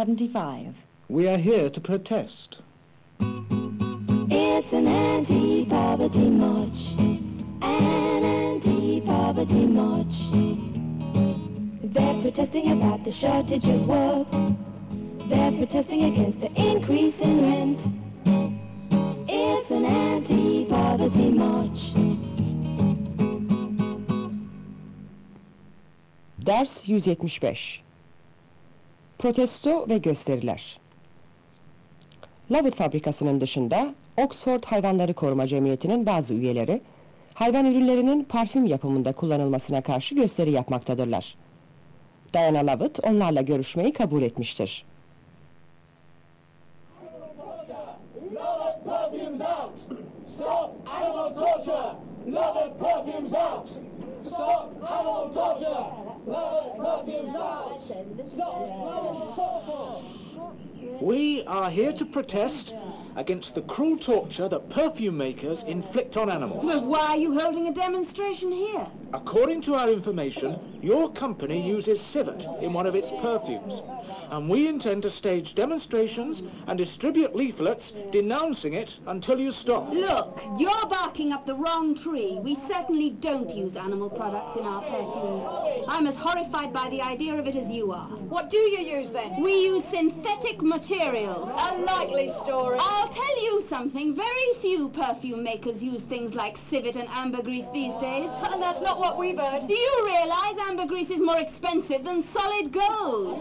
75. We are here to protest. It's an anti-poverty march, an anti-poverty march. They're protesting about the shortage of work. They're protesting against the increase in rent. It's an anti-poverty march. Ders 175 Protesto ve gösteriler Lovett fabrikasının dışında Oxford Hayvanları Koruma Cemiyeti'nin bazı üyeleri hayvan ürünlerinin parfüm yapımında kullanılmasına karşı gösteri yapmaktadırlar. Diana Lovett onlarla görüşmeyi kabul etmiştir. Stop animal torture! Love! Love perfumes out! Stop! We are here to protest against the cruel torture that perfume makers inflict on animals. But why are you holding a demonstration here? According to our information, your company uses civet in one of its perfumes. And we intend to stage demonstrations and distribute leaflets denouncing it until you stop. Look, you're barking up the wrong tree. We certainly don't use animal products in our perfumes. I'm as horrified by the idea of it as you are. What do you use then? We use synthetic materials. A likely story. I'll tell you something. Very few perfume makers use things like civet and ambergris these days. And that's not what we've heard. Do you realize ambergris is more expensive than solid gold?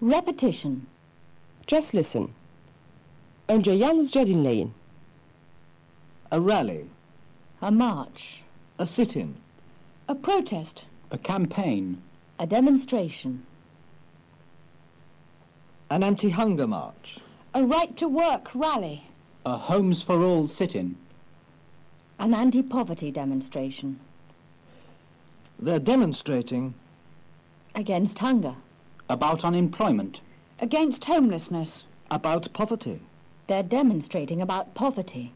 Repetition. Just listen. Önce yalnızca dinleyin. A rally, A march. a sit-in, A protest. A campaign. A demonstration. an anti-hunger march, A right to work rally. A Homes for All sit-in. An anti-poverty demonstration. they're demonstrating Against hunger. About unemployment. Against homelessness. about poverty. They're demonstrating about poverty.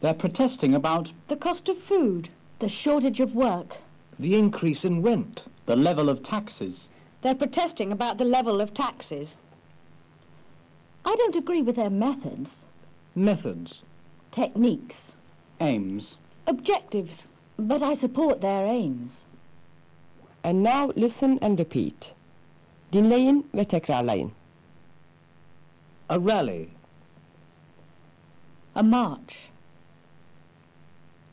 They're protesting about The cost of food. The shortage of work. The increase in rent, the level of taxes. They're protesting about the level of taxes. I don't agree with their methods, methods, techniques, Aims. objectives, but I support their aims. And now listen and repeat. Dinleyin ve tekrarlayın. a rally, A march.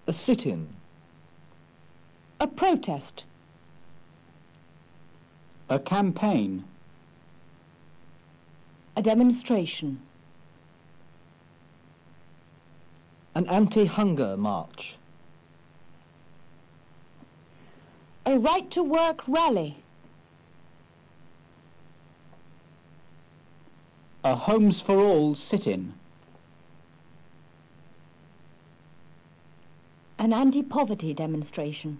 a sit-in, A protest. A campaign. A demonstration. an anti-hunger march, A right to work rally. A Homes for All sit-in. An anti-poverty demonstration.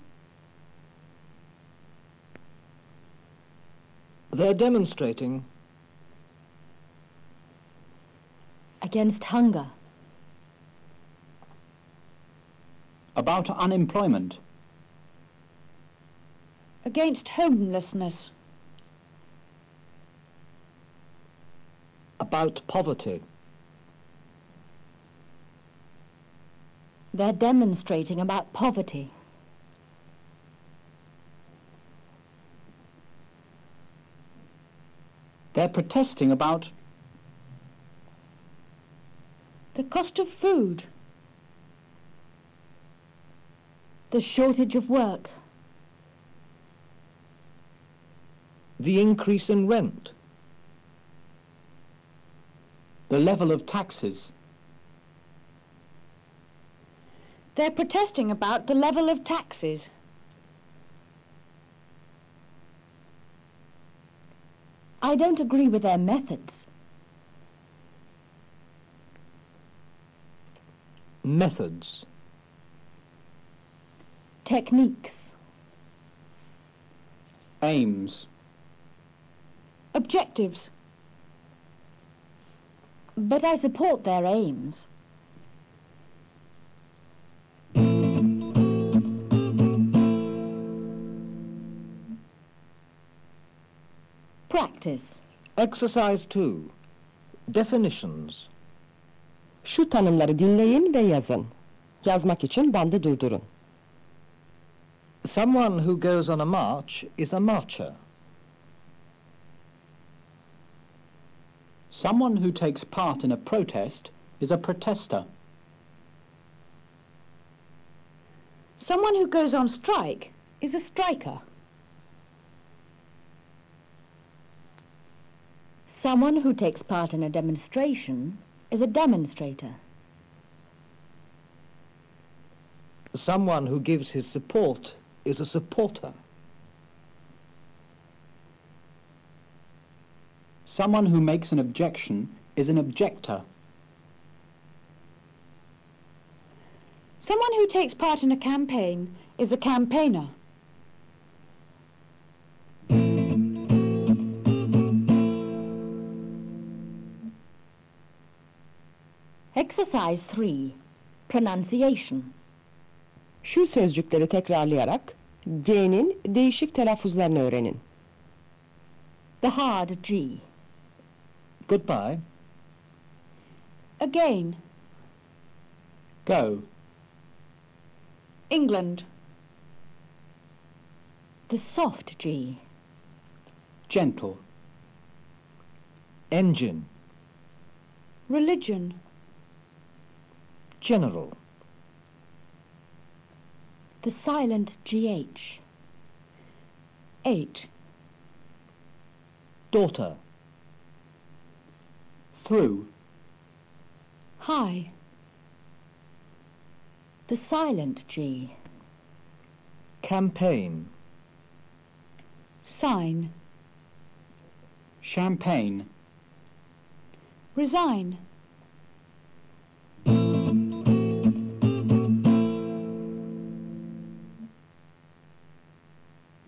they're demonstrating Against hunger. About unemployment. Against homelessness. About poverty, They're demonstrating about poverty. They're protesting about The cost of food. The shortage of work. the increase in rent, the level of taxes. They're protesting about the level of taxes. I don't agree with their methods. methods, Techniques. Aims. Objectives but I support their aims. Practice. Exercise 2. Definitions. Şu tanımları dinleyin ve yazın. Yazmak için bandı durdurun. Someone who goes on a march is a marcher. Someone who takes part in a protest is a protester. Someone who goes on strike is a striker. Someone who takes part in a demonstration is a demonstrator. Someone who gives his support is a supporter. Someone who makes an objection is an objector. Someone who takes part in a campaign is a campaigner. Exercise 3. Pronunciation. Şu sözcükleri tekrarlayarak G'nin değişik telaffuzlarını öğrenin. The hard G. Goodbye. Again. Go. England. The soft G. Gentle. Engine. Religion. General. The silent GH. Eight. Daughter. Through. High. The silent G. Campaign. Sign. Champagne. Resign.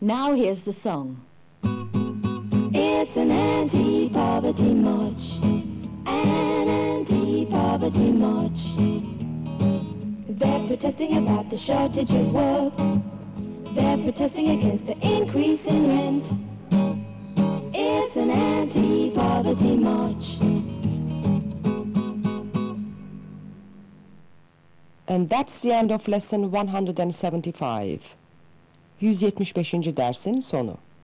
Now here's the song. It's an anti-poverty march, an anti-poverty march. They're protesting about the shortage of work. They're protesting against the increase in rent. It's an anti-poverty march. And that's the end of lesson 175. 175. dersin sonu.